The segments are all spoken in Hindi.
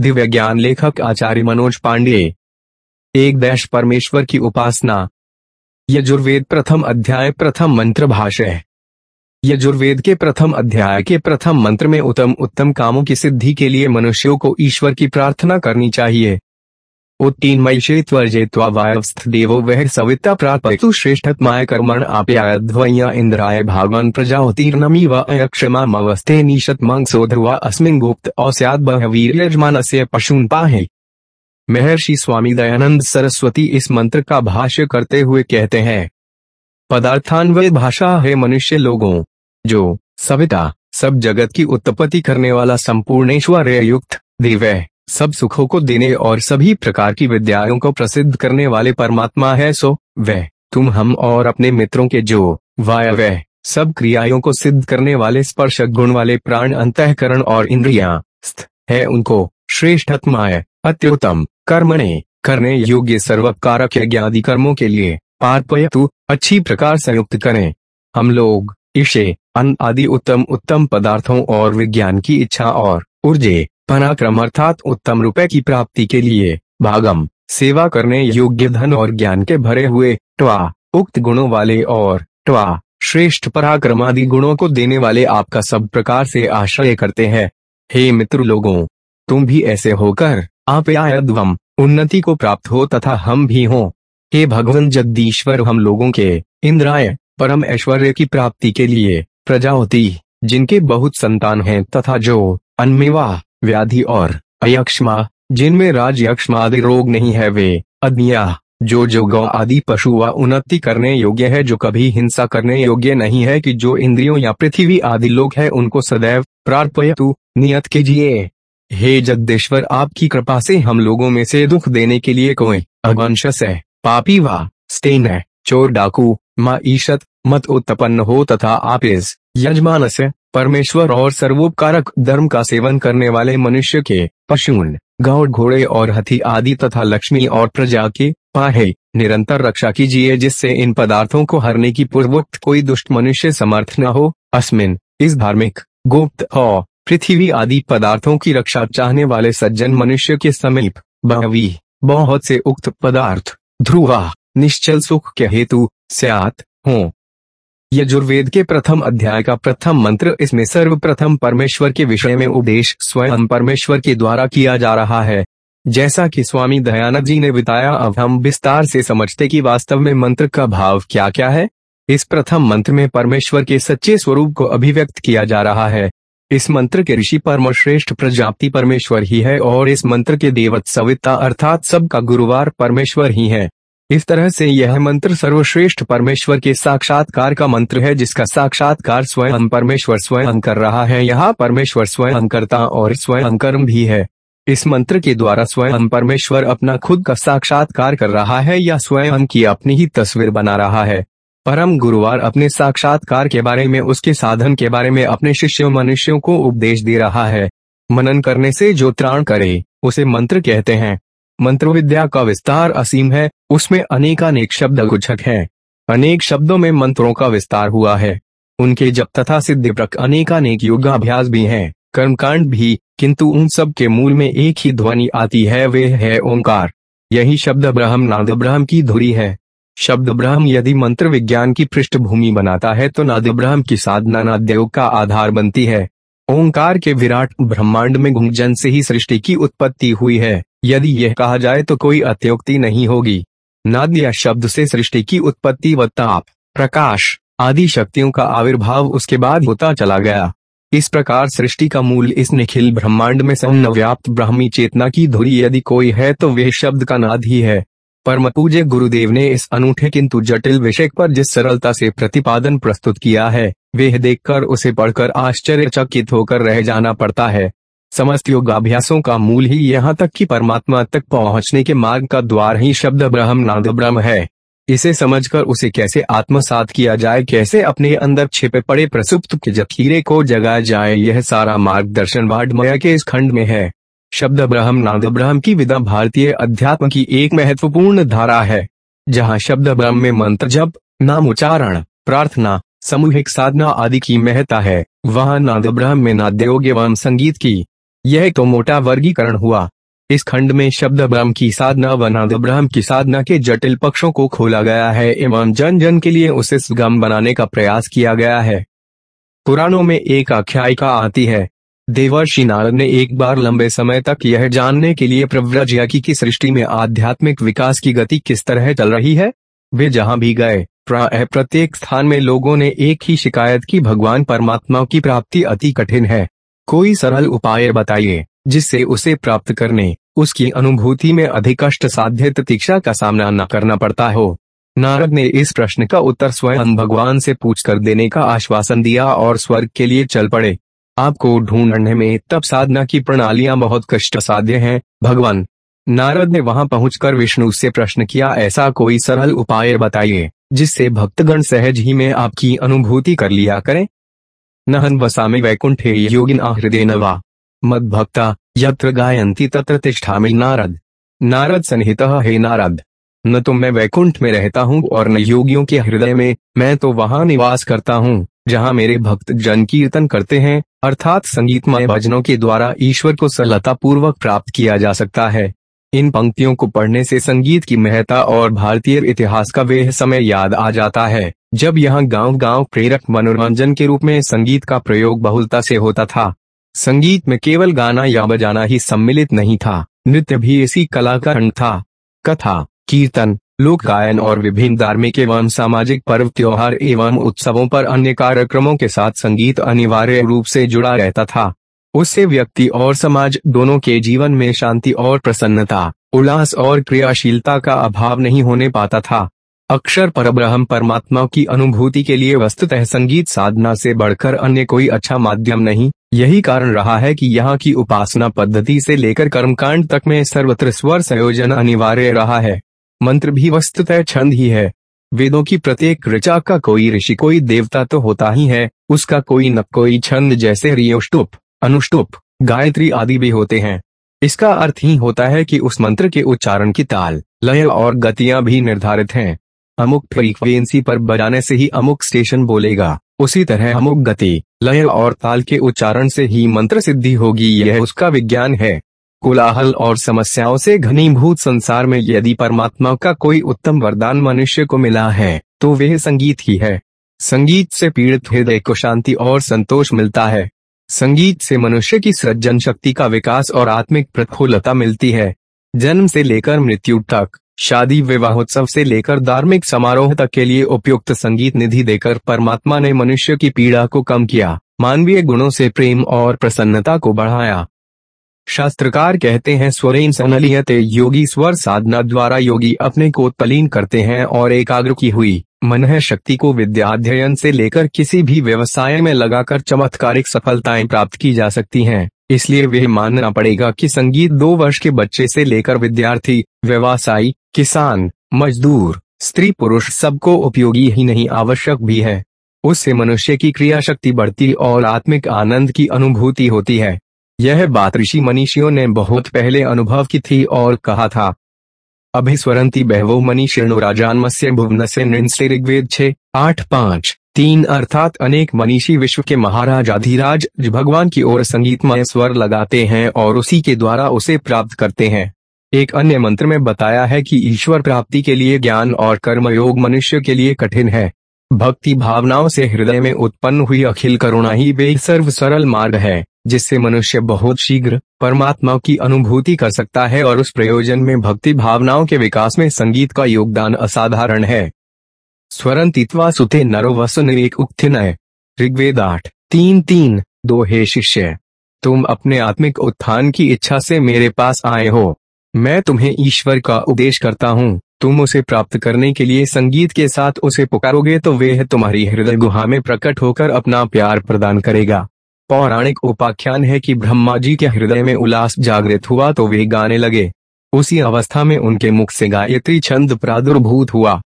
दिव्य ज्ञान लेखक आचार्य मनोज पांडे। एक देश परमेश्वर की उपासना। यजुर्वेद प्रथम अध्याय प्रथम मंत्र भाष्य यजुर्वेद के प्रथम अध्याय के प्रथम मंत्र में उत्तम उत्तम कामों की सिद्धि के लिए मनुष्यों को ईश्वर की प्रार्थना करनी चाहिए। उत्तीनमयिषेत्वर्जेत्वा वायवस्थ देवो वह सविता प्रापयतु श्रेष्ठत्माय कर्मण आप्यायध्वया इंद्राय भागवान प्रजावतीर्नमी व अयक्षमा मवस्थे निशत मंगसो ध्रुवा अस्मिन गुप्त औस्याद बहवीर यजमान से पशुन पाहे महर्षि स्वामी दयानंद सरस्वती इस मंत्र का भाष्य करते हुए कहते हैं पदार्थान्वय भाषा है मनुष्य लोगों जो सविता सब जगत की उत्पत्ति करने वाला संपूर्ण ऐश्वर्य युक्त दिव्य सब सुखों को देने और सभी प्रकार की विद्याओं को प्रसिद्ध करने वाले परमात्मा है, सो, वह, तुम, हम और अपने मित्रों के जो, वाय, वह, सब क्रियाओं को सिद्ध करने वाले स्पर्श गुण वाले प्राण अंतकरण और इंद्रिया है, उनको, श्रेष्ठत्माय, अत्युत्तम, कर्मणे, करने योग्य सर्वकारक यज्ञादि कर्मों के लिए, पार्पयतु, अच्छी प्रकार संयुक्त करें। हम लोग इसे अन्न आदि उत्तम उत्तम पदार्थों और विज्ञान की इच्छा और, ऊर्जे पराक्रम अर्थात उत्तम रुपए की प्राप्ति के लिए। भागम। सेवा करने योग्य धन और ज्ञान के भरे हुए ट्वा उक्त गुणों वाले और ट्वा श्रेष्ठ पराक्रम आदि गुणों को देने वाले आपका सब प्रकार से आश्रय करते हैं। हे मित्र लोगों, तुम भी ऐसे होकर, आप उन्नति को प्राप्त हो तथा हम भी हो। हे भगवान जगदीश्वर, हम लोगों के, इंद्राय, परम ऐश्वर्य की प्राप्ति के लिए प्रजावती जिनके बहुत संतान हैं तथा जो अनमेवा व्याधि और अयक्षमा, जिनमें राज यक्षमा आदि रोग नहीं है, वे अग्निया जो जो गौ आदि पशु व उन्नति करने योग्य है, जो कभी हिंसा करने योग्य नहीं है कि जो इंद्रियों या पृथ्वी आदि लोग है, उनको सदैव प्रार्थयतु नियत कीजिए। हे जगदेश्वर, आपकी कृपा से हम लोगों में से दुख देने के लिए कोई अवंशस है, पापी व स्टेन है, चोर डाकू, माँ ईशत मत उत्पन्न हो तथा आप इस यजमान से परमेश्वर और सर्वोपकारक धर्म का सेवन करने वाले मनुष्य के पशुन गौड़ घोड़े और हथी आदि तथा लक्ष्मी और प्रजा के, पाहे, निरंतर रक्षा कीजिए जिससे इन पदार्थों को हरने की पूर्वोक्त कोई दुष्ट मनुष्य समर्थ न हो। अस्मिन, इस धार्मिक, गुप्त हो, पृथ्वी आदि पदार्थों की रक्षा चाहने वाले सज्जन मनुष्य के समीप, बहवी, बहुत से उक्त पदार्थ, ध्रुवा, निश्चल सुख के हेतु, स्यात, हो। यजुर्वेद के प्रथम अध्याय का प्रथम मंत्र। इसमें सर्वप्रथम परमेश्वर के विषय में उपदेश स्वयं परमेश्वर के द्वारा किया जा रहा है। जैसा कि स्वामी दयानंद जी ने बताया, अब हम विस्तार से समझते कि वास्तव में मंत्र का भाव क्या क्या है। इस प्रथम मंत्र में परमेश्वर के सच्चे स्वरूप को अभिव्यक्त किया जा रहा है। इस मंत्र के ऋषि परम श्रेष्ठ प्रजापति परमेश्वर ही है और इस मंत्र के देवत सविता अर्थात सबका गुरुवार परमेश्वर ही है। इस तरह से यह मंत्र सर्वश्रेष्ठ परमेश्वर के साक्षात्कार का मंत्र है, जिसका साक्षात्कार स्वयं परमेश्वर स्वयं कर रहा है। यहाँ परमेश्वर स्वयं करता और स्वयं कर्म भी है। इस मंत्र के द्वारा स्वयं परमेश्वर अपना खुद का साक्षात्कार कर रहा है या स्वयं की अपनी ही तस्वीर बना रहा है। परम गुरुवार अपने साक्षात्कार के बारे में, उसके साधन के बारे में अपने शिष्यों, मनुष्यों को उपदेश दे रहा है। मनन करने से जो त्राण करे, उसे मंत्र कहते हैं। मंत्र विद्या का विस्तार असीम है उसमें अनेकानेक शब्द गुच्छक है। अनेक शब्दों में मंत्रों का विस्तार हुआ है। उनके जब तथा सिद्धि प्रक अनेकानेक योगाभ्यास भी हैं, कर्मकांड भी किंतु उन सब के मूल में एक ही ध्वनि आती है वे है ओंकार। यही शब्द ब्रह्म नाद ब्रह्म की धुरी है। शब्द ब्रह्म यदि मंत्र विज्ञान की पृष्ठभूमि बनाता है तो नाद ब्रह्म की साधना नाद्योग का आधार बनती है। ओंकार के विराट ब्रह्मांड में गुंजन से ही सृष्टि की उत्पत्ति हुई है। यदि यह कहा जाए तो कोई अत्योक्ति नहीं होगी। नाद्य शब्द से सृष्टि की उत्पत्ति व ताप, प्रकाश आदि शक्तियों का आविर्भाव उसके बाद होता चला गया। इस प्रकार सृष्टि का मूल इस निखिल ब्रह्मांड में व्याप्त ब्राह्मी चेतना की धुरी यदि कोई है तो वह शब्द का नाद ही है। परम पूज्य गुरुदेव ने इस अनूठे किंतु जटिल विषय पर जिस सरलता से प्रतिपादन प्रस्तुत किया है, वह देखकर उसे पढ़कर आश्चर्यचकित होकर रह जाना पड़ता है। समस्त योगाभ्यासों का मूल ही यहाँ तक कि परमात्मा तक पहुँचने के मार्ग का द्वार ही शब्द ब्रह्म नाद ब्रह्म है। इसे समझकर उसे कैसे आत्मसात किया जाए, कैसे अपने अंदर छिपे पड़े प्रसुप्त के जखीरे को जगाया जाए, यह सारा मार्गदर्शन वाडमया के इस खंड में है। शब्द ब्रह्म नाद ब्रह्म की विधा भारतीय अध्यात्म की एक महत्वपूर्ण धारा है, जहाँ शब्द ब्रह्म में मंत्र जप, नाम उच्चारण, प्रार्थना, सामूहिक साधना आदि की महत्ता है। वहाँ नाद ब्रह्म में नाद्योग एवं संगीत की यह तो मोटा वर्गीकरण हुआ। इस खंड में शब्द ब्रह्म की साधना वनाद ब्रह्म की साधना के जटिल पक्षों को खोला गया है एवं जन जन के लिए उसे सुगम बनाने का प्रयास किया गया है। पुराणों में एक आख्यायिका आती है, देवर्षि नारद ने एक बार लंबे समय तक यह जानने के लिए प्रव्रजयाकी की सृष्टि में आध्यात्मिक विकास की गति किस तरह चल रही है? वे जहाँ भी गए प्रत्येक स्थान में लोगों ने एक ही शिकायत की, भगवान परमात्मा की प्राप्ति अति कठिन है। कोई सरल उपाय बताइए, जिससे उसे प्राप्त करने, उसकी अनुभूति में अधिक कष्ट साध्य प्रतीक्षा का सामना न करना पड़ता हो। नारद ने इस प्रश्न का उत्तर स्वयं भगवान से पूछकर देने का आश्वासन दिया और स्वर्ग के लिए चल पड़े। आपको ढूँढने में तब साधना की प्रणालियाँ बहुत कष्ट साध्य हैं, भगवान। नारद ने वहाँ पहुंचकर विष्णु से प्रश्न किया, ऐसा कोई सरल उपाय बताइए, जिससे भक्तगण सहज ही में आपकी अनुभूति कर लिया करें? नहन वसामे वैकुंठे योगिन हृदय नवा। मद भक्ता यत्र गायंती तत्र तिष्ठा नारद। नारद सन्हित हे नारद। न तो मैं वैकुंठ में रहता हूँ और न योगियों के हृदय में, मैं तो वहाँ निवास करता हूँ, जहाँ मेरे भक्त जन कीर्तन करते हैं, अर्थात संगीतमय भजनों के द्वारा ईश्वर को सरलता पूर्वक प्राप्त किया जा सकता है। इन पंक्तियों को पढ़ने से संगीत की महत्ता और भारतीय इतिहास का वह समय याद आ जाता है। जब यहाँ गाँव गाँव प्रेरक मनोरंजन के रूप में संगीत का प्रयोग बहुलता से होता था, संगीत में केवल गाना या बजाना ही सम्मिलित नहीं था, नृत्य भी इसी कला का अंग था। कथा, कीर्तन लोक गायन और विभिन्न धार्मिक एवं सामाजिक पर्व, त्योहार एवं उत्सवों पर अन्य कार्यक्रमों के साथ संगीत अनिवार्य रूप से जुड़ा रहता था। उससे व्यक्ति और समाज दोनों के जीवन में शांति और प्रसन्नता, उल्लास और क्रियाशीलता का अभाव नहीं होने पाता था। अक्षर परब्रह्म परमात्मा की अनुभूति के लिए वस्तुतः संगीत साधना से बढ़कर अन्य कोई अच्छा माध्यम नहीं। यही कारण रहा है कि यहाँ की उपासना पद्धति से लेकर कर्मकांड तक में सर्वत्र स्वर संयोजन अनिवार्य रहा है। मंत्र भी वस्तुतः छंद ही है। वेदों की प्रत्येक ऋचा का कोई ऋषि, कोई देवता तो होता ही है। उसका कोई न कोई छंद जैसे रियोष्टुप, अनुष्टुप, गायत्री आदि भी होते हैं। इसका अर्थ ही होता है कि उस मंत्र के उच्चारण की ताल, लय और गतियाँ भी निर्धारित हैं। अमुक फ्रीक्वेंसी पर बजाने से ही अमुक स्टेशन बोलेगा। उसी तरह अमुक गति, लय और ताल के उच्चारण से ही मंत्र सिद्धि होगी, यह उसका विज्ञान है। कोलाहल और समस्याओं से घनीभूत संसार में यदि परमात्मा का कोई उत्तम वरदान मनुष्य को मिला है तो वह संगीत ही है। संगीत से पीड़ित हृदय को शांति और संतोष मिलता है। संगीत से मनुष्य की सृजन शक्ति का विकास और आत्मिक प्रफुल्लता मिलती है। जन्म से लेकर मृत्यु तक। शादी विवाहोत्सव से लेकर धार्मिक समारोह तक के लिए उपयुक्त संगीत निधि देकर परमात्मा ने मनुष्य की पीड़ा को कम किया, मानवीय गुणों से प्रेम और प्रसन्नता को बढ़ाया। शास्त्रकार कहते हैं स्वरेन सनलियते योगी स्वर साधना द्वारा योगी अपने को तलीन करते हैं और एकाग्र की हुई, मन है शक्ति को विद्याध्ययन से लेकर किसी भी व्यवसाय में लगाकर चमत्कारिक सफलताएँ प्राप्त की जा सकती हैं। इसलिए वह मानना पड़ेगा कि संगीत दो वर्ष के बच्चे से लेकर विद्यार्थी, व्यवसायी, किसान, मजदूर, स्त्री पुरुष सबको उपयोगी ही नहीं, आवश्यक भी है। उससे मनुष्य की क्रिया शक्ति बढ़ती और आत्मिक आनंद की अनुभूति होती है। यह बात ऋषि मनीषियों ने बहुत पहले अनुभव की थी और कहा था। अभिस्वरंती बहवो मनीषिणो राजान्मस्य भुवन से ऋग्वेद छे, आठ पाँच। तीन अर्थात अनेक मनीषी विश्व के महाराज अधिराज भगवान की ओर संगीतमय स्वर लगाते हैं और उसी के द्वारा उसे प्राप्त करते हैं। एक अन्य मंत्र में बताया है कि ईश्वर प्राप्ति के लिए ज्ञान और कर्मयोग मनुष्य के लिए कठिन है। भक्ति भावनाओं से हृदय में उत्पन्न हुई अखिल करुणा ही वे सर्व सरल मार्ग है, जिससे मनुष्य बहुत शीघ्र परमात्मा की अनुभूति कर सकता है और उस प्रयोजन में भक्ति भावनाओं के विकास में संगीत का योगदान असाधारण है। स्वरंतित्वा सुते नरो वसुन एक नय ऋग्वेद आठ तीन तीन दो हे शिष्य, तुम अपने आत्मिक उत्थान की इच्छा से मेरे पास आए हो। मैं तुम्हें ईश्वर का उपदेश करता हूँ। तुम उसे प्राप्त करने के लिए संगीत के साथ उसे पुकारोगे तो वह तुम्हारी हृदय गुहा में प्रकट होकर अपना प्यार प्रदान करेगा। पौराणिक उपाख्यान है कि ब्रह्मा जी के हृदय में उल्लास जागृत हुआ तो वे गाने लगे। उसी अवस्था में उनके मुख से गायत्री छंद प्रादुर्भूत हुआ।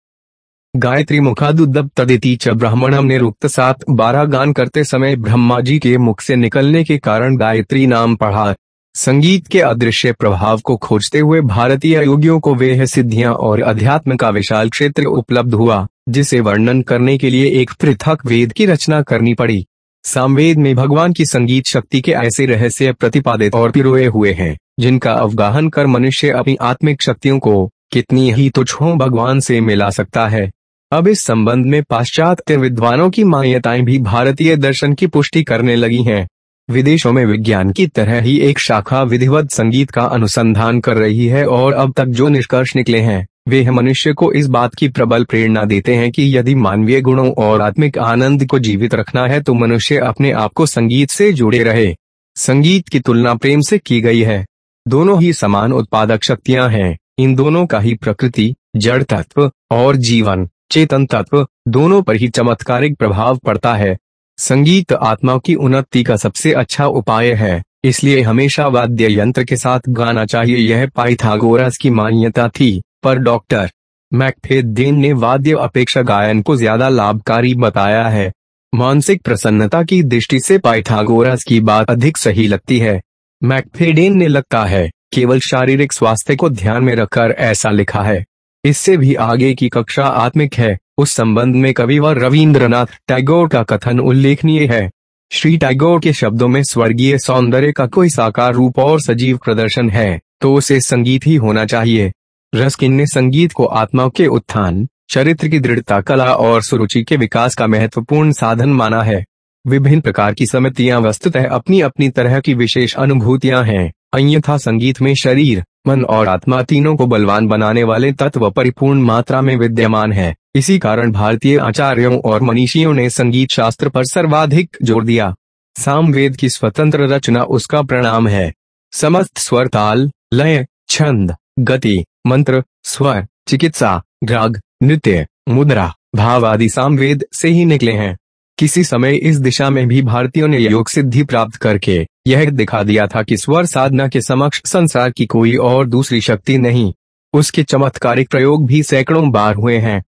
गायत्री मुखादुदब तदिति च ब्राह्मणम ने रुक्त सात बारह गान करते समय ब्रह्मा जी के मुख से निकलने के कारण गायत्री नाम पढ़ा। संगीत के अदृश्य प्रभाव को खोजते हुए भारतीय योगियों को वे सिद्धियाँ और अध्यात्म का विशाल क्षेत्र उपलब्ध हुआ, जिसे वर्णन करने के लिए एक पृथक वेद की रचना करनी पड़ी। सामवेद में भगवान की संगीत शक्ति के ऐसे रहस्य प्रतिपादित और पिरोए हुए हैं, जिनका अवगाहन कर मनुष्य अपनी आत्मिक शक्तियों को कितनी ही हो भगवान से मिला सकता है। अब इस संबंध में पाश्चात्य विद्वानों की मान्यताएँ भी भारतीय दर्शन की पुष्टि करने लगी हैं। विदेशों में विज्ञान की तरह ही एक शाखा विधिवत संगीत का अनुसंधान कर रही है और अब तक जो निष्कर्ष निकले हैं, वे मनुष्य को इस बात की प्रबल प्रेरणा देते हैं कि यदि मानवीय गुणों और आत्मिक आनंद को जीवित रखना है तो मनुष्य अपने आप को संगीत से जुड़े रहे। संगीत की तुलना प्रेम से की गई है। दोनों ही समान उत्पादक शक्तियाँ हैं। इन दोनों का ही प्रकृति, जड़ तत्व और जीवन। चेतन तत्व दोनों पर ही चमत्कारिक प्रभाव पड़ता है। संगीत आत्मा की उन्नति का सबसे अच्छा उपाय है। इसलिए हमेशा वाद्य यंत्र के साथ गाना चाहिए। यह पाइथागोरस की मान्यता थी, पर डॉक्टर मैकफेडेन ने वाद्य अपेक्षा गायन को ज़्यादा लाभकारी बताया है। मानसिक प्रसन्नता की दृष्टि से पाइथागोरस की बात अधिक सही लगती है। मैकफेडेन ने लगता है, केवल शारीरिक स्वास्थ्य को ध्यान में रखकर ऐसा लिखा है। इससे भी आगे की कक्षा आत्मिक है। उस संबंध में कविवर रविंद्रनाथ टैगोर का कथन उल्लेखनीय है। श्री टैगोर के शब्दों में स्वर्गीय सौंदर्य का कोई साकार रूप और सजीव प्रदर्शन है तो उसे संगीत ही होना चाहिए। रस्किन ने संगीत को आत्मा के उत्थान, चरित्र की दृढ़ता, कला और सुरुचि के विकास का महत्वपूर्ण साधन माना है। विभिन्न प्रकार की समितियाँ वस्तुतः अपनी अपनी तरह की विशेष अनुभूतियाँ हैं। अन्यथा संगीत में शरीर मन और आत्मा तीनों को बलवान बनाने वाले तत्व परिपूर्ण मात्रा में विद्यमान है। इसी कारण भारतीय आचार्यों और मनीषियों ने संगीत शास्त्र पर सर्वाधिक ज़ोर दिया। सामवेद की स्वतंत्र रचना उसका प्रणाम है। समस्त स्वर ताल, लय, छंद, गति, मंत्र, स्वर, चिकित्सा, राग, नृत्य, मुद्रा, भाव आदि सामवेद से ही निकले हैं। किसी समय इस दिशा में भी भारतीयों ने योग सिद्धि प्राप्त करके यह दिखा दिया था कि स्वर साधना के समक्ष संसार की कोई और दूसरी शक्ति नहीं। उसके चमत्कारिक प्रयोग भी सैकड़ों बार हुए हैं।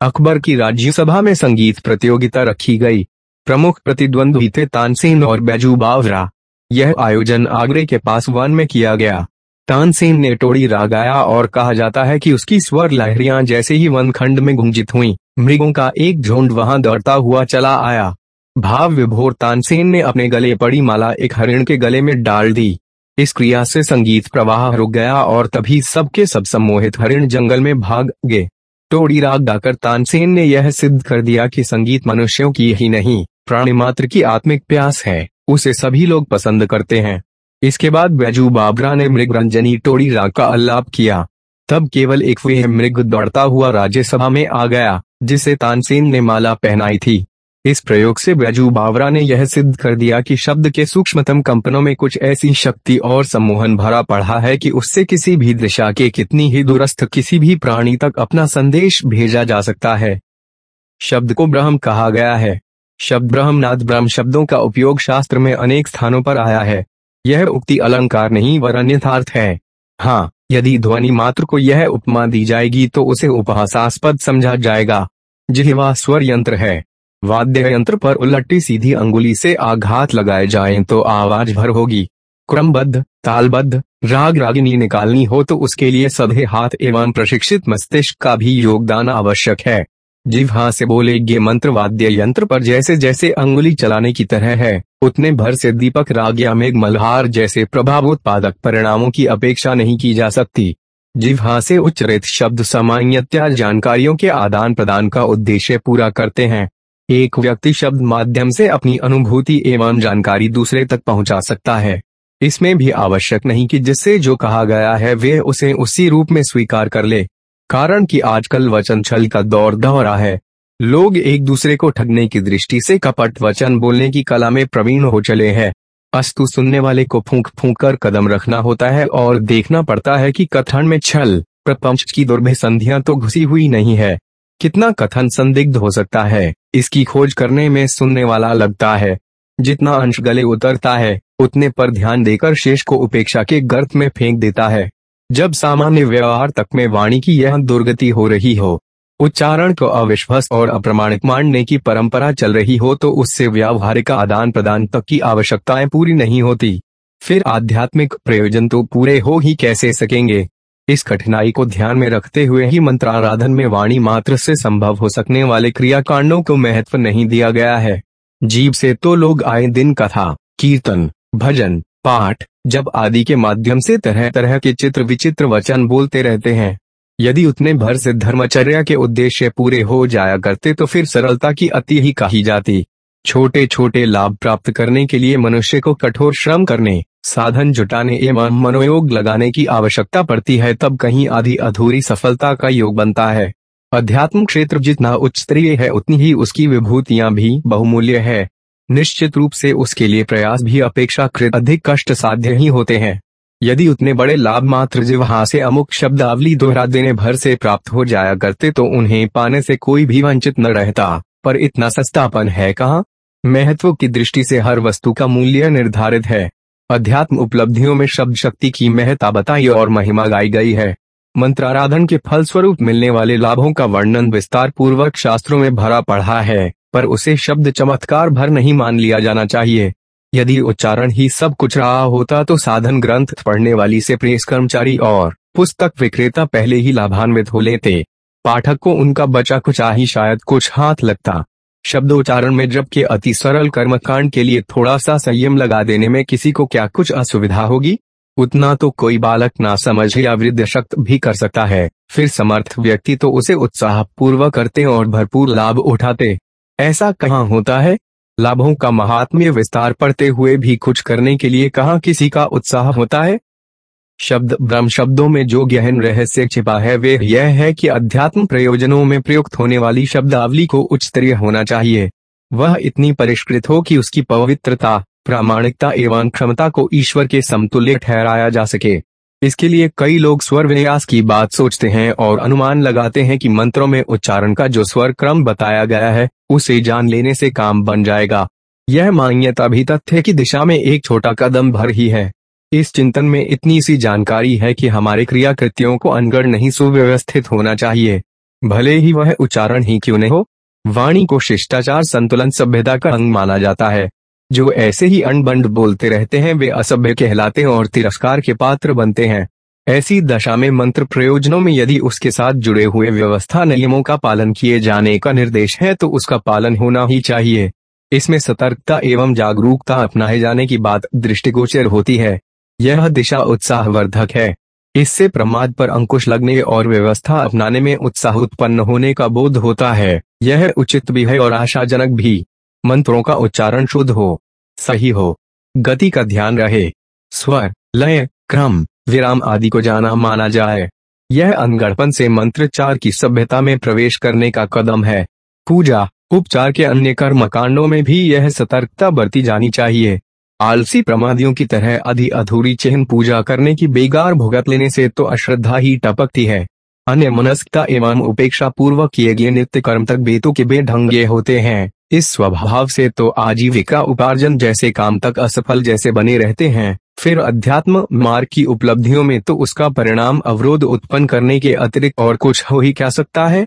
अकबर की राज्यसभा में संगीत प्रतियोगिता रखी गई। प्रमुख प्रतिद्वंद्वी थे तानसेन और बैजू बावरा। यह आयोजन आगरे के पास वन में किया गया। तानसेन ने टोड़ी रागाया और कहा जाता है कि उसकी स्वर लहरियाँ जैसे ही वन खंड में गुंजित हुई, मृगों का एक झुंड वहाँ दौड़ता हुआ चला आया। भाव विभोर तानसेन ने अपने गले पड़ी माला एक हरिण के गले में डाल दी। इस क्रिया से संगीत प्रवाह रुक गया और तभी सबके सब सम्मोहित हरिण जंगल में भाग गए। टोड़ी राग गाकर तानसेन ने यह सिद्ध कर दिया कि संगीत मनुष्यों की ही नहीं प्राणी मात्र की आत्मिक प्यास है, उसे सभी लोग पसंद करते हैं। इसके बाद बैजू बाबरा ने मृग रंजनी टोड़ी राग का अल्लाप किया। तब केवल एक वे मृग दौड़ता हुआ राज्यसभा में आ गया, जिसे तानसेन ने माला पहनाई थी। इस प्रयोग से बैजू बावरा ने यह सिद्ध कर दिया कि शब्द के सूक्ष्मतम कंपनों में कुछ ऐसी शक्ति और सम्मोहन भरा पड़ा है कि उससे किसी भी दिशा के कितनी ही दूरस्थ किसी भी प्राणी तक अपना संदेश भेजा जा सकता है। शब्द को ब्रह्म कहा गया है। शब्द ब्रह्म ब्रह्मनाद ब्रह्म शब्दों का उपयोग शास्त्र में अनेक स्थानों पर आया है। यह उक्ति अलंकार नहीं वर अन्यथार्थ है। हाँ यदि ध्वनि मात्र को यह उपमा दी जाएगी तो उसे उपहासास्पद समझा जाएगा। जिहवा स्वर यंत्र है। वाद्य यंत्र पर उलटी सीधी अंगुली से आघात लगाए जाए तो आवाज़ भर होगी। क्रमबद्ध, तालबद्ध राग रागिनी निकालनी हो तो उसके लिए सधे हाथ एवं प्रशिक्षित मस्तिष्क का भी योगदान आवश्यक है। जिह्वा से बोले ये मंत्र वाद्य यंत्र पर जैसे जैसे अंगुली चलाने की तरह है। उतने भर से दीपक राग या मेघ मल्हार जैसे प्रभाव उत्पादक परिणामों की अपेक्षा नहीं की जा सकती। जिह्वा से उच्चरित शब्द सामान्यतया जानकारियों के आदान प्रदान का उद्देश्य पूरा करते हैं। एक व्यक्ति शब्द माध्यम से अपनी अनुभूति एवं जानकारी दूसरे तक पहुँचा सकता है। इसमें भी आवश्यक नहीं कि जिससे जो कहा गया है वे उसे उसी रूप में स्वीकार कर ले। कारण कि आजकल वचन छल का दौर दौरा है। लोग एक दूसरे को ठगने की दृष्टि से कपट वचन बोलने की कला में प्रवीण हो चले हैं। अस्तु सुनने वाले को फूंक फूंक कर कदम रखना होता है और देखना पड़ता है कि कथन में छल, प्रपंच की दुर्भे संधियाँ तो घुसी हुई नहीं है। कितना कथन संदिग्ध हो सकता है, इसकी खोज करने में सुनने वाला लगता है। जितना अंश गले उतरता है, उतने पर ध्यान देकर शेष को उपेक्षा के गर्त में फेंक देता है। जब सामान्य व्यवहार तक में वाणी की यह दुर्गति हो रही हो उच्चारण को अविश्वास और अप्रमाणिक मानने की परंपरा चल रही हो तो उससे व्यावहारिक आदान प्रदान तक की आवश्यकताएँ पूरी नहीं होती। फिर आध्यात्मिक प्रयोजन तो पूरे हो ही कैसे सकेंगे? इस कठिनाई को ध्यान में रखते हुए ही मंत्राराधन में वाणी मात्र से संभव हो सकने वाले क्रियाकांडों को महत्व नहीं दिया गया है। जीव से तो लोग आए दिन कथा, कीर्तन, भजन, पाठ जब आदि के माध्यम से तरह तरह के चित्र विचित्र वचन बोलते रहते हैं। यदि उतने भर से धर्मचर्या के उद्देश्य पूरे हो जाया करते तो फिर सरलता की अति ही कही जाती। छोटे छोटे लाभ प्राप्त करने के लिए मनुष्य को कठोर श्रम करने, साधन जुटाने एवं मनोयोग लगाने की आवश्यकता पड़ती है तब कहीं आधी अधूरी सफलता का योग बनता है। अध्यात्म क्षेत्र जितना उच्च स्तरीय है उतनी ही उसकी विभूतियाँ भी बहुमूल्य है। निश्चित रूप से उसके लिए प्रयास भी अपेक्षाकृत अधिक कष्ट साध्य ही होते हैं। यदि उतने बड़े लाभ मात्र वहाँ से अमुक शब्दावली दोहरा देने भर से प्राप्त हो जाया करते तो उन्हें पाने से कोई भी वंचित न रहता। पर इतना सस्तापन है कहाँ? महत्व की दृष्टि से हर वस्तु का मूल्य निर्धारित है। अध्यात्म उपलब्धियों में शब्द शक्ति की महत्ता बताई और महिमा गाई गई है। मंत्राराधन के फलस्वरूप मिलने वाले लाभों का वर्णन विस्तार पूर्वक शास्त्रों में भरा पढ़ा है, पर उसे शब्द चमत्कार भर नहीं मान लिया जाना चाहिए। यदि उच्चारण ही सब कुछ रहा होता तो साधन ग्रंथ पढ़ने वाली से प्रेस कर्मचारी और पुस्तक विक्रेता पहले ही लाभान्वित हो लेते। पाठक को उनका बचा कुछ ही शायद कुछ हाथ लगता। शब्दोच्चारण में जबकि अति सरल कर्मकांड के लिए थोड़ा सा संयम लगा देने में किसी को क्या कुछ असुविधा होगी? उतना तो कोई बालक ना समझ या वृद्ध शक्त भी कर सकता है। फिर समर्थ व्यक्ति तो उसे उत्साह पूर्वक करते और भरपूर लाभ उठाते। ऐसा कहाँ होता है? लाभों का महात्म्य विस्तार पढ़ते हुए भी कुछ करने के लिए कहाँ किसी का उत्साह होता है? शब्द ब्रह्म शब्दों में जो गहन रहस्य छिपा है, वे यह है कि अध्यात्म प्रयोजनों में प्रयुक्त होने वाली शब्दावली को उच्च स्तरीय होना चाहिए। वह इतनी परिष्कृत हो कि उसकी पवित्रता, प्रामाणिकता एवं क्षमता को ईश्वर के समतुल्य ठहराया जा सके। इसके लिए कई लोग स्वर विन्यास की बात सोचते हैं और अनुमान लगाते हैं कि मंत्रों में उच्चारण का जो स्वर क्रम बताया गया है, उसे जान लेने से काम बन जाएगा। यह मान्यता भी तथ्य की दिशा में एक छोटा कदम भर ही है। इस चिंतन में इतनी सी जानकारी है कि हमारे क्रिया कृत्यों को अनगढ़ नहीं सुव्यवस्थित होना चाहिए। भले ही वह उच्चारण ही क्यों नहीं हो, वाणी को शिष्टाचार संतुलन सभ्यता का अंग माना जाता है। जो ऐसे ही अनबंड बोलते रहते हैं, वे असभ्य कहलाते हैं और तिरस्कार के पात्र बनते हैं। ऐसी दशा में मंत्र प्रयोजनों में यदि उसके साथ जुड़े हुए व्यवस्था नियमों का पालन किए जाने का निर्देश है तो उसका पालन होना ही चाहिए। इसमें सतर्कता एवं जागरूकता अपनाए जाने की बात दृष्टिगोचर होती है। यह दिशा उत्साहवर्धक है। इससे प्रमाद पर अंकुश लगने और व्यवस्था अपनाने में उत्साह उत्पन्न होने का बोध होता है। यह उचित भी है और आशाजनक भी। मंत्रों का उच्चारण शुद्ध हो, सही हो। गति का ध्यान रहे। स्वर, लय, क्रम, विराम आदि को जाना माना जाए। यह अनगढ़पन से मंत्रचार की सभ्यता में प्रवेश करने का कदम है। पूजा, उपचार के अन्य कर्म कांडों में भी यह सतर्कता बरती जानी चाहिए। आलसी प्रमादियों की तरह अधि अधूरी चिन्ह पूजा करने की बेगार भुगत लेने से तो अश्रद्धा ही टपकती है। अन्य मनस्कता एवं उपेक्षा पूर्वक किए गए नित्य कर्म तक बेतों के बेढंगे होते हैं। इस स्वभाव से तो आजीविका उपार्जन जैसे काम तक असफल जैसे बने रहते हैं। फिर अध्यात्म मार्ग की उपलब्धियों में तो उसका परिणाम अवरोध उत्पन्न करने के अतिरिक्त और कुछ हो ही क्या सकता है?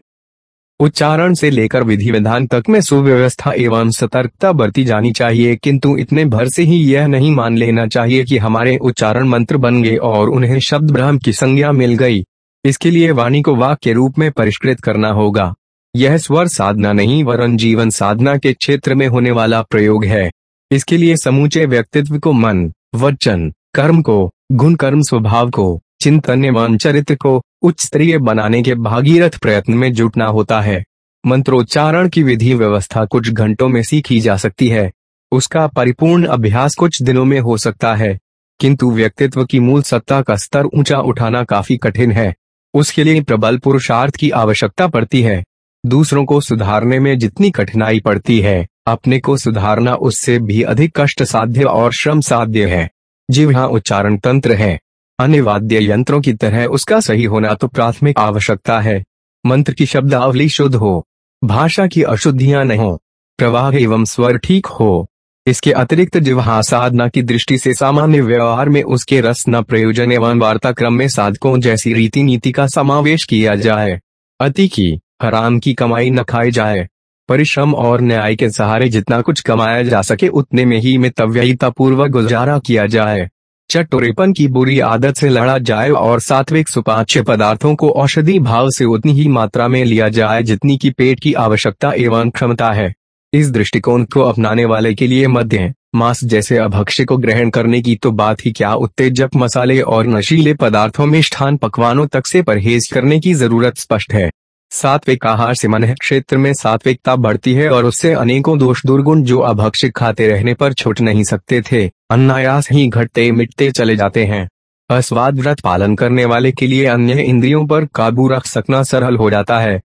उच्चारण से लेकर विधि विधान तक में सुव्यवस्था एवं सतर्कता बरती जानी चाहिए, किंतु इतने भर से ही यह नहीं मान लेना चाहिए कि हमारे उच्चारण मंत्र बन गए और उन्हें शब्द ब्रह्म की संज्ञा मिल गई। इसके लिए वाणी को वाक्य रूप में परिष्कृत करना होगा। यह स्वर साधना नहीं, वरन जीवन साधना के क्षेत्र में होने वाला प्रयोग है। इसके लिए समूचे व्यक्तित्व को मन, वचन, कर्म को, गुण कर्म स्वभाव को चिंतन एवं चरित्र को, उच्च स्तरीय बनाने के भागीरथ प्रयत्न में जुटना होता है। मंत्रोच्चारण की विधि व्यवस्था कुछ घंटों में सीखी जा सकती है। उसका परिपूर्ण अभ्यास कुछ दिनों में हो सकता है। किंतु व्यक्तित्व की मूल सत्ता का स्तर ऊँचा उठाना काफ़ी कठिन है। उसके लिए प्रबल पुरुषार्थ की आवश्यकता पड़ती है। दूसरों को सुधारने में जितनी कठिनाई पड़ती है, अपने को सुधारना उससे भी अधिक कष्ट साध्य और श्रम साध्य है। जीव यहाँ उच्चारण तंत्र है। अन्य वाद्य यंत्रों की तरह उसका सही होना तो प्राथमिक आवश्यकता है। मंत्र की शब्दावली शुद्ध हो। भाषा की अशुद्धियाँ न हो। प्रवाह एवं स्वर ठीक हो। इसके अतिरिक्त जिवहा साधना की दृष्टि से सामान्य व्यवहार में उसके रस न प्रयोजन एवं वार्ता क्रम में साधकों जैसी रीति नीति का समावेश किया जाए। अति की हराम की कमाई न खाई जाए। परिश्रम और न्याय के सहारे जितना कुछ कमाया जा सके, उतने में ही मितव्ययिता पूर्वक गुजारा किया जाए। चटोरेपन की बुरी आदत से लड़ा जाए और सात्विक सुपाच्य पदार्थों को औषधि भाव से उतनी ही मात्रा में लिया जाए जितनी की पेट की आवश्यकता एवं क्षमता है। इस दृष्टिकोण को अपनाने वाले के लिए मध्य मांस जैसे अभक्ष्य को ग्रहण करने की तो बात ही क्या उत्तेजक मसाले और नशीले पदार्थों में स्थान पकवानों तक से परहेज करने की ज़रूरत स्पष्ट है। सात्विक आहार से मन क्षेत्र में सात्विकता बढ़ती है और उससे अनेकों दोष दुर्गुण जो अभक्ष्य खाते रहने पर छूट नहीं सकते थे, अन्नायास ही घटते मिटते चले जाते हैं। अस्वाद व्रत पालन करने वाले के लिए अन्य इंद्रियों पर काबू रख सकना सरल हो जाता है।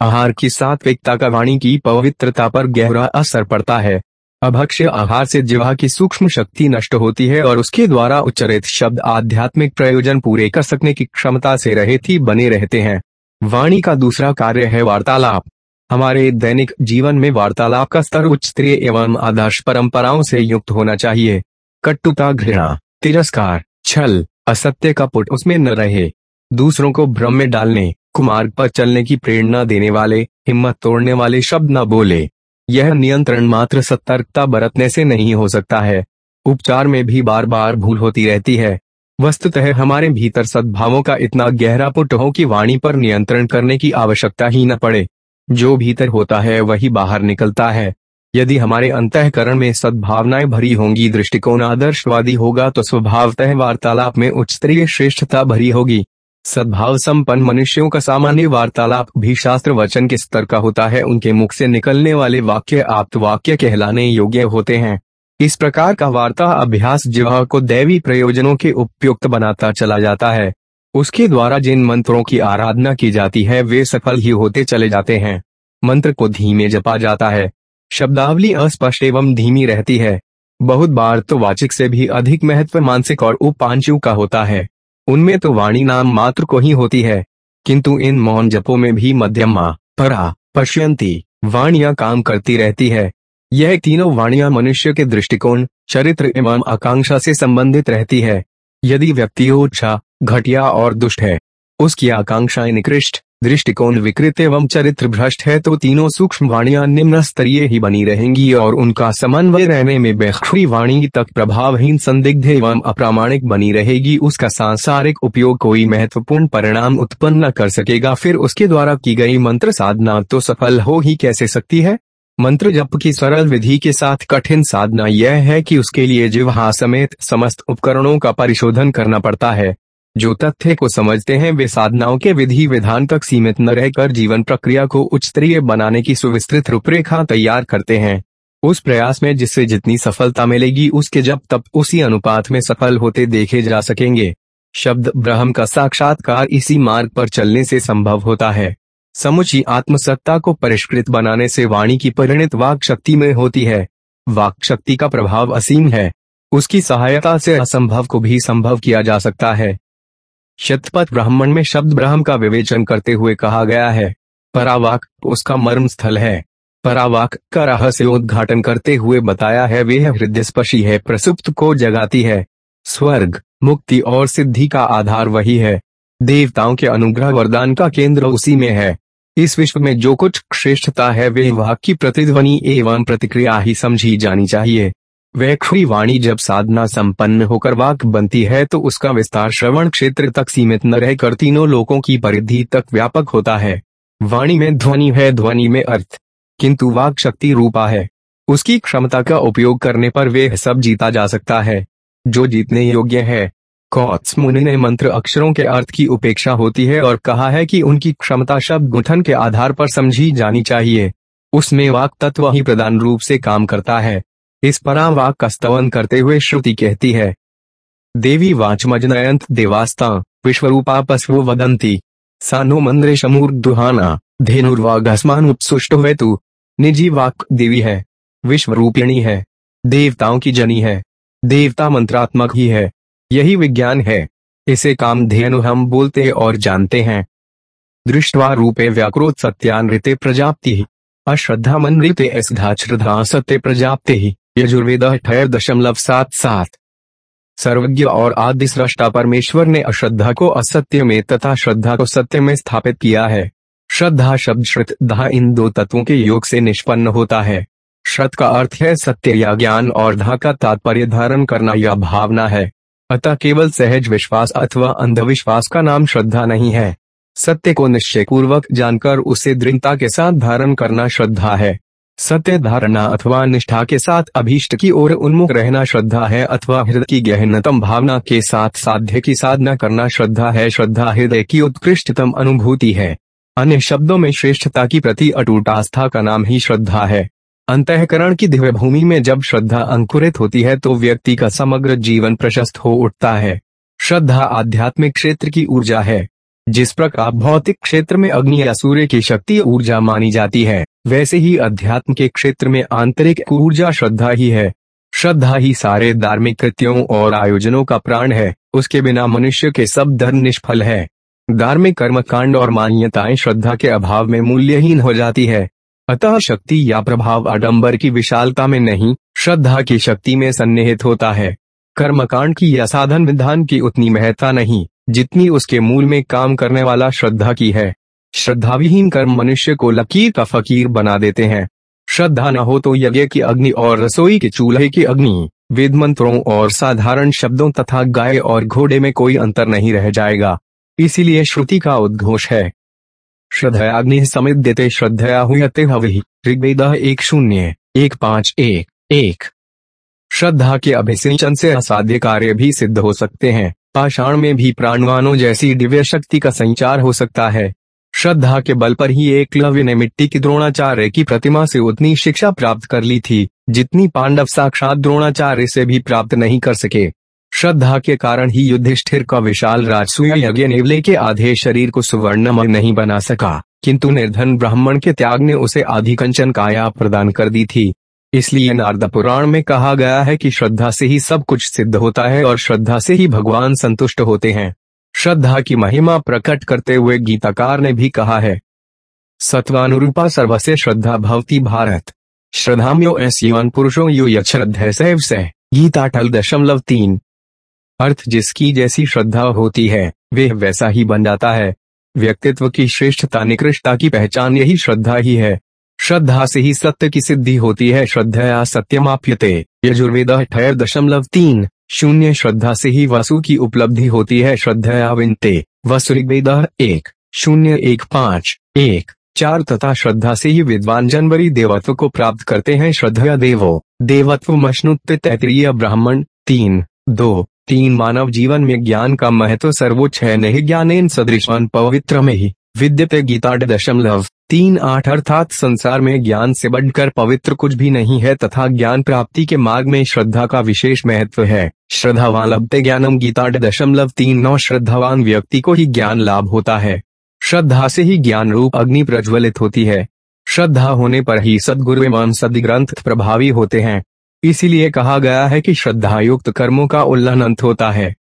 आहार की सात्विकता का वाणी की पवित्रता पर गहरा असर पड़ता है। अभक्ष्य आहार से जीवा की सूक्ष्म शक्ति नष्ट होती है और उसके द्वारा उच्चरित शब्द आध्यात्मिक प्रयोजन पूरे कर सकने की क्षमता से रहित ही बने रहते हैं। वाणी का दूसरा कार्य है वार्तालाप। हमारे दैनिक जीवन में वार्तालाप का स्तर उच्च स्तरीय एवं आदर्श परंपराओं से युक्त होना चाहिए। कट्टुता घृणा, तिरस्कार, छल, असत्य का पुट उसमें न रहे। दूसरों को भ्रम में डालने, कुमार्ग पर चलने की प्रेरणा देने वाले, हिम्मत तोड़ने वाले शब्द न बोले। यह नियंत्रण मात्र सतर्कता बरतने से नहीं हो सकता है। उपचार में भी बार बार भूल होती रहती है। वस्तुतः हमारे भीतर सद्भावों का इतना गहरा पुट हो कि वाणी पर नियंत्रण करने की आवश्यकता ही न पड़े। जो भीतर होता है, वही बाहर निकलता है। यदि हमारे अंतकरण में सद्भावनाएँ भरी होंगी, दृष्टिकोण आदर्शवादी होगा तो स्वभावतः वार्तालाप में उच्च स्तरीय श्रेष्ठता भरी होगी। सद्भाव संपन्न मनुष्यों का सामान्य वार्तालाप भी शास्त्र वचन के स्तर का होता है। उनके मुख से निकलने वाले वाक्य आप्त वाक्य कहलाने योग्य होते हैं। इस प्रकार का वार्ता अभ्यास जिवा को दैवी प्रयोजनों के उपयुक्त बनाता चला जाता है। उसके द्वारा जिन मंत्रों की आराधना की जाती है, वे सफल ही होते चले जाते हैं। मंत्र को धीमे जपा जाता है। शब्दावली अस्पष्ट एवं धीमी रहती है। बहुत बार तो वाचिक से भी अधिक महत्व मानसिक और उपांशु का होता है। उनमें तो वाणी नाम मात्र को ही होती है। किंतु इन मौन जपों में भी मध्यमा, परा, पश्यंती, वाणियाँ काम करती रहती है। यह तीनों वाणियाँ मनुष्य के दृष्टिकोण, चरित्र एवं आकांक्षा से संबंधित रहती है। यदि व्यक्ति ओछा, घटिया और दुष्ट है, उसकी आकांक्षाएँ निकृष्ट, दृष्टिकोण विकृत एवं चरित्र भ्रष्ट है तो तीनों सूक्ष्म वाणियाँ निम्न स्तरीय ही बनी रहेंगी और उनका समन्वय रहने में बेखरी वाणी तक प्रभावहीन संदिग्ध एवं अप्रामाणिक बनी रहेगी। उसका सांसारिक उपयोग कोई महत्वपूर्ण परिणाम उत्पन्न न कर सकेगा। फिर उसके द्वारा की गई मंत्र साधना तो सफल हो ही कैसे सकती है? मंत्र जप की सरल विधि के साथ कठिन साधना यह है कि उसके लिए जिवहा समेत समस्त उपकरणों का परिशोधन करना पड़ता है। जो तथ्य को समझते हैं, वे साधनाओं के विधि विधान तक सीमित न रहकर जीवन प्रक्रिया को उच्च स्तरीय बनाने की सुविस्तृत रूपरेखा तैयार करते हैं। उस प्रयास में जिससे जितनी सफलता मिलेगी, उसके जब तब उसी अनुपात में सफल होते देखे जा सकेंगे। शब्द ब्रह्म का साक्षात्कार इसी मार्ग पर चलने से संभव होता है। समुची आत्मसत्ता को परिष्कृत बनाने से वाणी की परिणित वाक शक्ति में होती है। वाक शक्ति का प्रभाव असीम है। उसकी सहायता से असंभव को भी संभव किया जा सकता है। शतपथ ब्राह्मण में शब्द ब्रह्म का विवेचन करते हुए कहा गया है। परावाक उसका मर्म स्थल है। परावाक का रहस्य उद्घाटन करते हुए बताया है वे हृदय स्पर्शी है, प्रसुप्त को जगाती है। स्वर्ग, मुक्ति और सिद्धि का आधार वही है। देवताओं के अनुग्रह वरदान का केंद्र उसी में है। इस विश्व में जो कुछ श्रेष्ठता है, वे वाक की प्रतिध्वनि एवं प्रतिक्रिया ही समझी जानी चाहिए। वैखरी वाणी जब साधना संपन्न होकर वाक बनती है तो उसका विस्तार श्रवण क्षेत्र तक सीमित न रहकर तीनों लोगों की परिधि तक व्यापक होता है। वाणी में ध्वनि है, ध्वनि में अर्थ, किंतु वाक शक्ति रूपा है। उसकी क्षमता का उपयोग करने पर वे सब जीता जा सकता है। जो जीतने योग्य है कौत्स मुनि ने मंत्र अक्षरों के अर्थ की उपेक्षा होती है और कहा है कि उनकी क्षमता शब्द गुठन के आधार पर समझी जानी चाहिए। उसमें वाक तत्व ही प्रधान रूप से काम करता है। इस परावाक का स्तवन करते हुए श्रुति कहती है। देवी वाचमजनयंत देवास्ता विश्वरूपा पशु वदंती सानो मंद्रे दुहाना धेनुर्वाघस्मान उपसुष्ट हेतु निजी वाक देवी है। विश्व रूपिणी है। देवताओं की जनी है। देवता मंत्रात्मक ही है। यही विज्ञान है। इसे काम धेनु हम बोलते और जानते हैं। दृष्टवा रूपे व्याक्रोत सत्यान्विते प्रजाप्ति। ही अश्रद्धा मनृते श्रद्धा सत्य प्रजाप्ति। यजुर्वेद अठारह दशमलव सात सात। सर्वज्ञ और आदि सृष्टा परमेश्वर ने अश्रद्धा को असत्य में तथा श्रद्धा को सत्य में स्थापित किया है। श्रद्धा शब्द श्रुत इन दो तत्वों के योग से निष्पन्न होता है। श्रत का अर्थ है सत्य या ज्ञान और धा का तात्पर्य धारण करना या भावना है। अतः केवल सहज विश्वास अथवा अंधविश्वास का नाम श्रद्धा नहीं है। सत्य को निश्चय पूर्वक जानकर उसे दृढ़ता के साथ धारण करना श्रद्धा है। सत्य धारणा अथवा निष्ठा के साथ अभीष्ट की ओर उन्मुख रहना श्रद्धा है अथवा हृदय की गहनतम भावना के साथ साध्य की साधना करना श्रद्धा है। श्रद्धा हृदय की उत्कृष्टतम अनुभूति है। अन्य शब्दों में श्रेष्ठता की प्रति अटूट आस्था का नाम ही श्रद्धा है। अंतकरण की दिव्य भूमि में जब श्रद्धा अंकुरित होती है तो व्यक्ति का समग्र जीवन प्रशस्त हो उठता है। श्रद्धा आध्यात्मिक क्षेत्र की ऊर्जा है, जिस प्रकार भौतिक क्षेत्र में अग्नि या सूर्य की शक्ति ऊर्जा मानी जाती है, वैसे ही अध्यात्म के क्षेत्र में आंतरिक ऊर्जा श्रद्धा ही है। श्रद्धा ही सारे धार्मिक कृत्यों और आयोजनों का प्राण है, उसके बिना मनुष्य के सब धर्म निष्फल है। धार्मिक कर्म कांड और मान्यताएँ श्रद्धा के अभाव में मूल्यहीन हो जाती है। अतः शक्ति या प्रभाव आडंबर की विशालता में नहीं, श्रद्धा की शक्ति में सन्निहित होता है। कर्मकांड की या साधन विधान की उतनी महत्ता नहीं, जितनी उसके मूल में काम करने वाला श्रद्धा की है। श्रद्धाविहीन कर्म मनुष्य को लकीर का फकीर बना देते हैं। श्रद्धा न हो तो यज्ञ की अग्नि और रसोई के चूल्हे की अग्नि वेद मंत्रों और साधारण शब्दों तथा गाय और घोड़े में कोई अंतर नहीं रह जाएगा। इसीलिए श्रुति का उद्घोष है। श्रद्धया अग्नि समित देते श्रद्धया हुई हवि। ऋग्वेद एक शून्य एक। पाँच एक। एक श्रद्धा के अभिसिंचन से असाध्य कार्य भी सिद्ध हो सकते हैं। पाषाण में भी प्राणवानों जैसी दिव्य शक्ति का संचार हो सकता है। श्रद्धा के बल पर ही एकलव्य ने मिट्टी की द्रोणाचार्य की प्रतिमा से उतनी शिक्षा प्राप्त कर ली थी, जितनी पांडव साक्षात द्रोणाचार्य से भी प्राप्त नहीं कर सके। श्रद्धा के कारण ही युधिष्ठिर का विशाल राजसूय यज्ञ नेवले के आधे शरीर को सुवर्णमय नहीं बना सका, किंतु निर्धन ब्राह्मण के त्याग ने उसे आधी कंचन काया प्रदान कर दी थी। इसलिए नारद पुराण में कहा गया है कि श्रद्धा से ही सब कुछ सिद्ध होता है और श्रद्धा से ही भगवान संतुष्ट होते हैं। श्रद्धा की महिमा प्रकट करते हुए गीताकार ने भी कहा है। सत्वानुरूपा सर्वसे श्रद्धा भवती भारत। श्रद्धाम्यो ऐसी पुरुषों यो यश्रद्ध से। गीता अटल दशमलव तीन। अर्थ जिसकी जैसी श्रद्धा होती है वह वैसा ही बन जाता है। व्यक्तित्व की श्रेष्ठता, निकृष्टता की पहचान यही श्रद्धा ही है। श्रद्धा से ही सत्य की सिद्धि होती है। श्रद्धा सत्यमाप्यते। यजुर्वेद दशमलव तीन। शून्य श्रद्धा से ही वसु की उपलब्धि होती है। श्रद्धा विनते। वसुऋग्वेद एक। शून्य एक पाँच। एक। चार तथा श्रद्धा से ही विद्वान जनवरी देवत्व को प्राप्त करते हैं। श्रद्धा देवो। देवत्व मशनुत तैतरीय ब्राह्मण। तीन। दो। तीन मानव जीवन में ज्ञान का महत्व सर्वोच्च है। नहीं ज्ञान सदृशान पवित्र में ही। विद्यते गीता दशमलव। तीन आठ अर्थात संसार में ज्ञान से बढ़कर पवित्र कुछ भी नहीं है तथा ज्ञान प्राप्ति के मार्ग में श्रद्धा का विशेष महत्व है। श्रद्धावान लभते ज्ञानम गीता दशमलव तीन नौ श्रद्धावान व्यक्ति को ही ज्ञान लाभ होता है। श्रद्धा से ही ज्ञान रूप अग्नि प्रज्वलित होती है। श्रद्धा होने पर ही सदगुरु एवं सदग्रंथ प्रभावी होते हैं। इसीलिए कहा गया है कि श्रद्धा युक्त कर्मों का उल्लंघन होता है।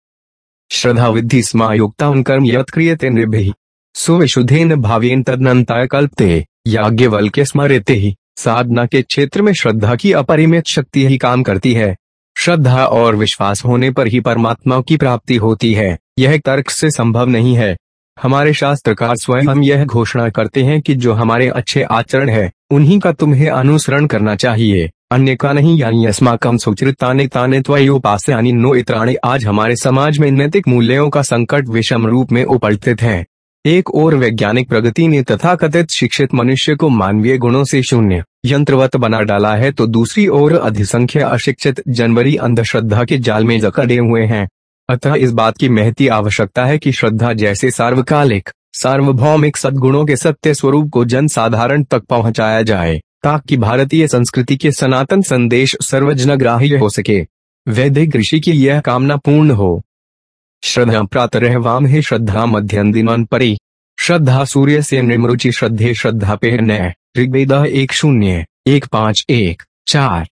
श्रद्धा विधि स्मायुक्ता उन कर्म यत क्रियते निर्भि सुविशुद्धेन भावेन तदनंताय कल्पते याज्ञवल के स्मरते ही। साधना के क्षेत्र में श्रद्धा की अपरिमित शक्ति ही काम करती है। श्रद्धा और विश्वास होने पर ही परमात्मा की प्राप्ति होती है। यह तर्क से संभव नहीं है। हमारे शास्त्रकार स्वयं हम यह घोषणा करते हैं कि जो हमारे अच्छे आचरण है, उन्हीं का तुम्हें अनुसरण करना चाहिए। अन्य नहीं, यानी अस्माकम सुचरिताने ताने यानी नो इत्राणे आज हमारे समाज में नैतिक मूल्यों का संकट विषम रूप में उपस्थित है एक और वैज्ञानिक प्रगति ने तथा कथित शिक्षित मनुष्य को मानवीय गुणों से शून्य यंत्रवत बना डाला है तो दूसरी ओर अधिसंख्य अशिक्षित जनवरी अंधश्रद्धा के जाल में जकड़े हुए हैं। अतः इस बात की महती आवश्यकता है कि श्रद्धा जैसे सार्वकालिक, सार्वभौमिक सद्गुणों के सत्य स्वरूप को जन साधारण तक पहुँचाया जाए। ताकि भारतीय संस्कृति के सनातन संदेश सर्वजनग्राह्य हो सके। वैदिक ऋषि की यह कामना पूर्ण हो। श्रद्धा प्रातरह वाम है श्रद्धा मध्यम दिनवन परी। श्रद्धा सूर्य से निमरुचि श्रद्धे श्रद्धा पे नय ऋग्वेद एक शून्य, एक पाँच, एक, चार।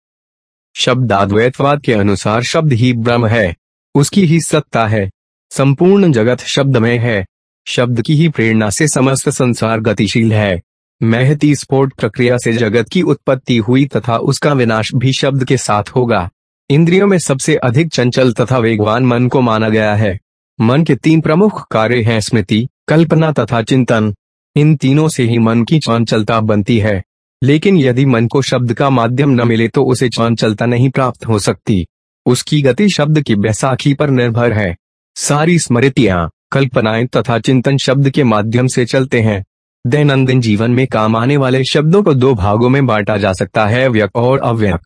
शब्दाद्वैतवाद के अनुसार शब्द ही ब्रह्म है। उसकी ही सत्ता है। संपूर्ण जगत शब्द में है। शब्द की ही प्रेरणा से समस्त संसार गतिशील है। महती स्फोट प्रक्रिया से जगत की उत्पत्ति हुई तथा उसका विनाश भी शब्द के साथ होगा। इंद्रियों में सबसे अधिक चंचल तथा वेगवान मन को माना गया है। मन के तीन प्रमुख कार्य हैं स्मृति, कल्पना तथा चिंतन। इन तीनों से ही मन की चंचलता बनती है। लेकिन यदि मन को शब्द का माध्यम न मिले तो उसे चंचलता नहीं प्राप्त हो सकती। उसकी गति शब्द की बैसाखी पर निर्भर है। सारी स्मृतियाँ, कल्पनाएँ तथा चिंतन शब्द के माध्यम से चलते हैं। दैनंदिन जीवन में काम आने वाले शब्दों को दो भागों में बांटा जा सकता है, व्यक्त और अव्यक्त।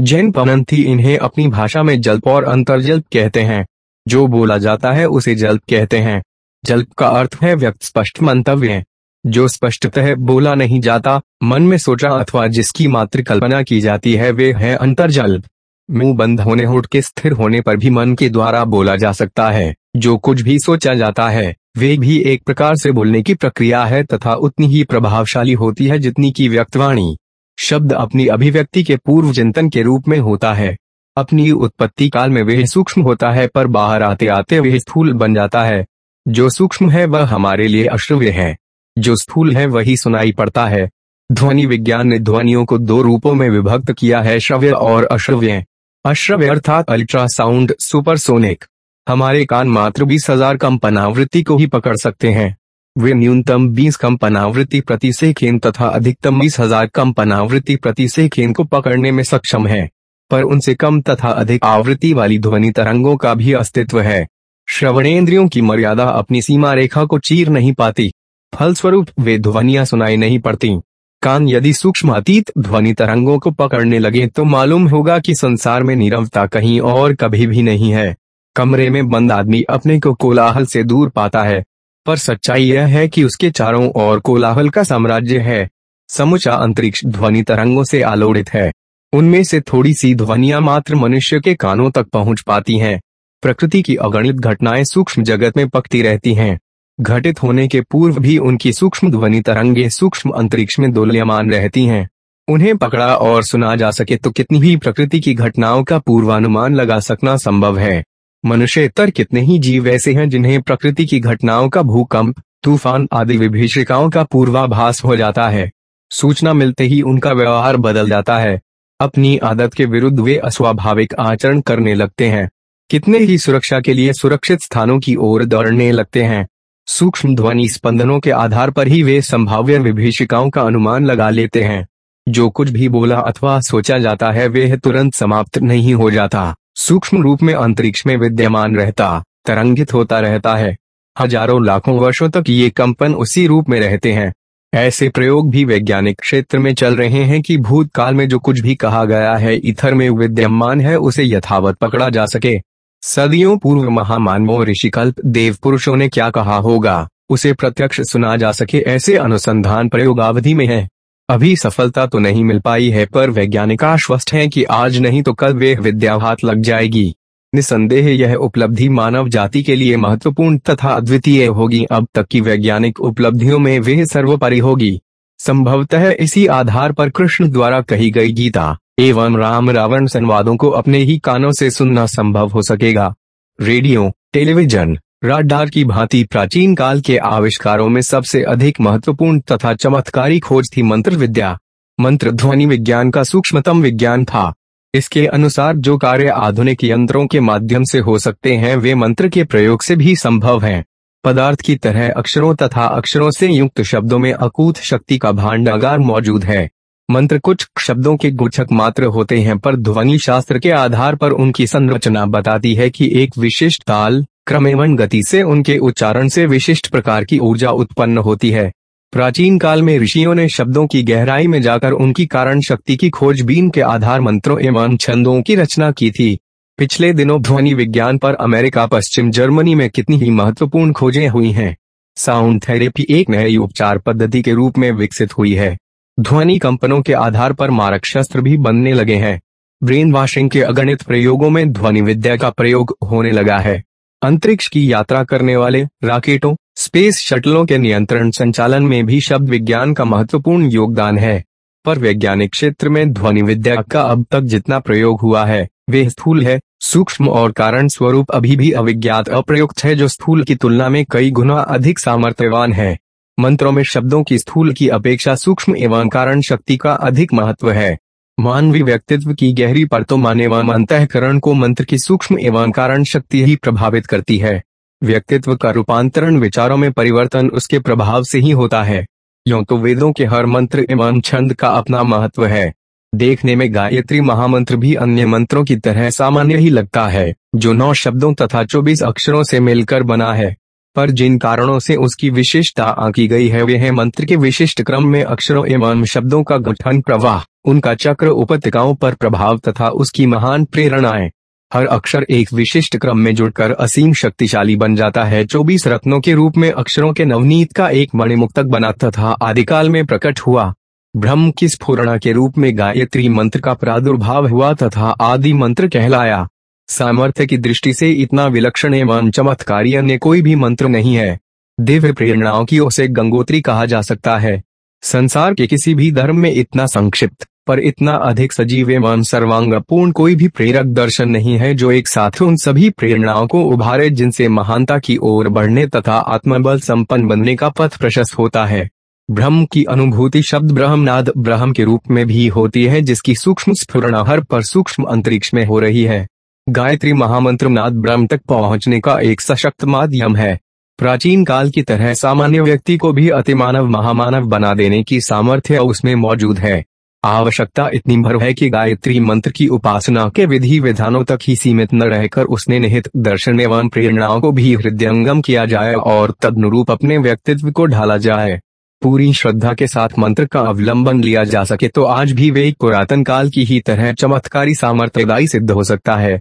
जैन पनंथी इन्हें अपनी भाषा में जल्प और अंतर्जल्प कहते हैं। जो बोला जाता है, उसे जल्प कहते हैं। जल्प का अर्थ है व्यक्त, स्पष्ट मंतव्य जो स्पष्टतः बोला नहीं जाता, मन में सोचा अथवा जिसकी मात्र कल्पना की जाती है, वे है अंतर्जल्प। मुँह बंद होने, होठ के स्थिर होने पर भी मन के द्वारा बोला जा सकता है। जो कुछ भी सोचा जाता है वे भी एक प्रकार से बोलने की प्रक्रिया है तथा उतनी ही प्रभावशाली होती है जितनी की व्यक्तवाणी। शब्द अपनी अभिव्यक्ति के पूर्व चिंतन के रूप में होता है। अपनी उत्पत्ति काल में वह सूक्ष्म होता है पर बाहर आते आते वह स्थूल बन जाता है। जो सूक्ष्म है वह हमारे लिए अश्रव्य है। जो स्थूल है वही सुनाई पड़ता है। ध्वनि विज्ञान ने ध्वनियों को दो रूपों में विभक्त किया है श्रव्य और अश्रव्य। अश्रव्य अर्थात अल्ट्रासाउंड सुपरसोनिक। हमारे कान मात्र बीस हज़ार कंपनावृत्ति को ही पकड़ सकते हैं। वे न्यूनतम बीस कंपनावृत्ति प्रति सेकेंड तथा अधिकतम बीस हज़ार कंपनावृत्ति प्रति सेकेंड को पकड़ने में सक्षम है, पर उनसे कम तथा अधिक आवृत्ति वाली ध्वनि तरंगों का भी अस्तित्व है। श्रवणेन्द्रियों की मर्यादा अपनी सीमा रेखा को चीर नहीं पाती। फलस्वरूप वे ध्वनिया सुनाई नहीं पड़ती। कान यदि सूक्ष्म अतीत ध्वनि तरंगों को पकड़ने लगे तो मालूम होगा कि संसार में निरवता कहीं और कभी भी नहीं है। कमरे में बंद आदमी अपने को कोलाहल से दूर पाता है। पर सच्चाई यह है कि उसके चारों ओर कोलाहल का साम्राज्य है। समुचा अंतरिक्ष ध्वनि तरंगों से आलोड़ित है। उनमें से थोड़ी सी ध्वनिया मात्र मनुष्य के कानों तक पहुँच पाती हैं। प्रकृति की अगणित घटनाएँ सूक्ष्म जगत में पकती रहती हैं। घटित होने के पूर्व भी उनकी सूक्ष्म ध्वनि तरंगे सूक्ष्म अंतरिक्ष में दोलयमान रहती हैं। उन्हें पकड़ा और सुना जा सके तो कितनी ही प्रकृति की घटनाओं का पूर्वानुमान लगा सकना संभव है। मनुष्यतर कितने ही जीव ऐसे हैं जिन्हें प्रकृति की घटनाओं का भूकंप, तूफ़ान आदि विभीषिकाओं का पूर्वाभास हो जाता है। सूचना मिलते ही उनका व्यवहार बदल जाता है। अपनी आदत के विरुद्ध वे अस्वाभाविक आचरण करने लगते हैं। कितने ही सुरक्षा के लिए सुरक्षित स्थानों की ओर दौड़ने लगते हैं। सूक्ष्म ध्वनि स्पंदनों के आधार पर ही वे संभाव्य विभीषिकाओं का अनुमान लगा लेते हैं। जो कुछ भी बोला अथवा सोचा जाता है, वे तुरंत समाप्त नहीं हो जाता। सूक्ष्म रूप में अंतरिक्ष में विद्यमान रहता, तरंगित होता रहता है। हज़ारों लाखों वर्षों तक ये कंपन उसी रूप में रहते हैं। ऐसे प्रयोग भी वैज्ञानिक क्षेत्र में चल रहे हैं कि भूतकाल में जो कुछ भी कहा गया है, इथर में विद्यमान है, उसे यथावत पकड़ा जा सके। सदियों पूर्व महामानवों ऋषिकल्प देव पुरुषों ने क्या कहा होगा, उसे प्रत्यक्ष सुना जा सके, ऐसे अनुसंधान प्रयोग अवधि में है। अभी सफलता तो नहीं मिल पाई है, पर वैज्ञानिक आश्वस्त हैं कि आज नहीं तो कल वे विद्या हाथ लग जाएगी। निसंदेह यह उपलब्धि मानव जाति के लिए महत्वपूर्ण तथा अद्वितीय होगी। अब तक की वैज्ञानिक उपलब्धियों में वे सर्वोपरि होगी। संभवतः इसी आधार पर कृष्ण द्वारा कही गई गीता, एवं राम रावण संवादों को अपने ही कानों से सुनना संभव हो सकेगा। Radio, television. राडार की भांति प्राचीन काल के आविष्कारों में सबसे अधिक महत्वपूर्ण तथा चमत्कारी खोज थी मंत्र विद्या। मंत्र ध्वनि विज्ञान का सूक्ष्मतम विज्ञान था। इसके अनुसार जो कार्य आधुनिक यंत्रों के माध्यम से हो सकते हैं, वे मंत्र के प्रयोग से भी संभव हैं। पदार्थ की तरह अक्षरों तथा अक्षरों से युक्त शब्दों में अकूत शक्ति का भांडागार मौजूद है। मंत्र कुछ शब्दों के गुच्छक मात्र होते हैं, पर ध्वनि शास्त्र के आधार पर उनकी संरचना बताती है कि एक विशिष्ट ताल क्रम एवं गति से उनके उच्चारण से विशिष्ट प्रकार की ऊर्जा उत्पन्न होती है। प्राचीन काल में ऋषियों ने शब्दों की गहराई में जाकर उनकी कारण शक्ति की खोजबीन के आधार मंत्रों एवं छंदों की रचना की थी। पिछले दिनों ध्वनि विज्ञान पर अमेरिका, पश्चिम जर्मनी में कितनी ही महत्वपूर्ण खोजें हुई हैं। साउंड थेरेपी एक नई उपचार पद्धति के रूप में विकसित हुई है। ध्वनि कंपनों के आधार पर मारक शस्त्र भी बनने लगे हैं। ब्रेन वॉशिंग के अगणित प्रयोगों में ध्वनि विद्या का प्रयोग होने लगा है। अंतरिक्ष की यात्रा करने वाले राकेटों, स्पेस शटलों के नियंत्रण संचालन में भी शब्द विज्ञान का महत्वपूर्ण योगदान है। पर वैज्ञानिक क्षेत्र में ध्वनि विद्या का अब तक जितना प्रयोग हुआ है, वे स्थूल है, सूक्ष्म और कारण स्वरूप अभी भी अविज्ञात अप्रयुक्त है जो स्थूल की तुलना में कई गुना अधिक सामर्थ्यवान है। मंत्रों में शब्दों की स्थूल की अपेक्षा सूक्ष्म एवं कारण शक्ति का अधिक महत्व है। मानवीय व्यक्तित्व की गहरी परतों माने एवं अंतकरण को मंत्र की सूक्ष्म एवं कारण शक्ति ही प्रभावित करती है। व्यक्तित्व का रूपांतरण विचारों में परिवर्तन उसके प्रभाव से ही होता है। यो तो वेदों के हर मंत्र एवं छंद का अपना महत्व है। देखने में गायत्री महामंत्र भी अन्य मंत्रों की तरह सामान्य ही लगता है, जो नौ शब्दों तथा चौबीस अक्षरों से मिलकर बना है। पर जिन कारणों से उसकी विशेषता आंकी गई है, वे है मंत्र के विशिष्ट क्रम में अक्षरों एवं शब्दों का गठन प्रवाह, उनका चक्र उपत्यकाओं पर प्रभाव तथा उसकी महान प्रेरणाएँ। हर अक्षर एक विशिष्ट क्रम में जुड़कर असीम शक्तिशाली बन जाता है। चौबीस रत्नों के रूप में अक्षरों के नवनीत का एक मणिमुक्तक बना तथा आदिकाल में प्रकट हुआ। ब्रह्म की स्फुरणा के रूप में गायत्री मंत्र का प्रादुर्भाव हुआ तथा आदि मंत्र कहलाया। सामर्थ्य की दृष्टि से इतना विलक्षण एवं चमत्कारी अन्य कोई भी मंत्र नहीं है। दिव्य प्रेरणाओं की ओर से गंगोत्री कहा जा सकता है। संसार के किसी भी धर्म में इतना संक्षिप्त, पर इतना अधिक सजीव एवं सर्वांगपूर्ण कोई भी प्रेरक दर्शन नहीं है जो एक साथ उन सभी प्रेरणाओं को उभारे जिनसे महानता की ओर बढ़ने तथा आत्मबल संपन्न बनने का पथ प्रशस्त होता है। ब्रह्म की अनुभूति शब्द ब्रह्मनाद ब्रह्म के रूप में भी होती है जिसकी सूक्ष्म स्फुरणा हर पर सूक्ष्म अंतरिक्ष में हो रही है। गायत्री महामंत्र नाद ब्रह्म तक पहुँचने का एक सशक्त माध्यम है। प्राचीन काल की तरह सामान्य व्यक्ति को भी अतिमानव महामानव बना देने की सामर्थ्य उसमें मौजूद है। आवश्यकता इतनी भर है कि गायत्री मंत्र की उपासना के विधि विधानों तक ही सीमित न रहकर उसने निहित दर्शन एवं प्रेरणाओं को भी हृदयंगम किया जाए और तदनुरूप अपने व्यक्तित्व को ढाला जाए। पूरी श्रद्धा के साथ मंत्र का अवलंबन लिया जा सके तो आज भी वे पुरातन काल की ही तरह चमत्कारी सामर्थ्यदायी सिद्ध हो सकता है।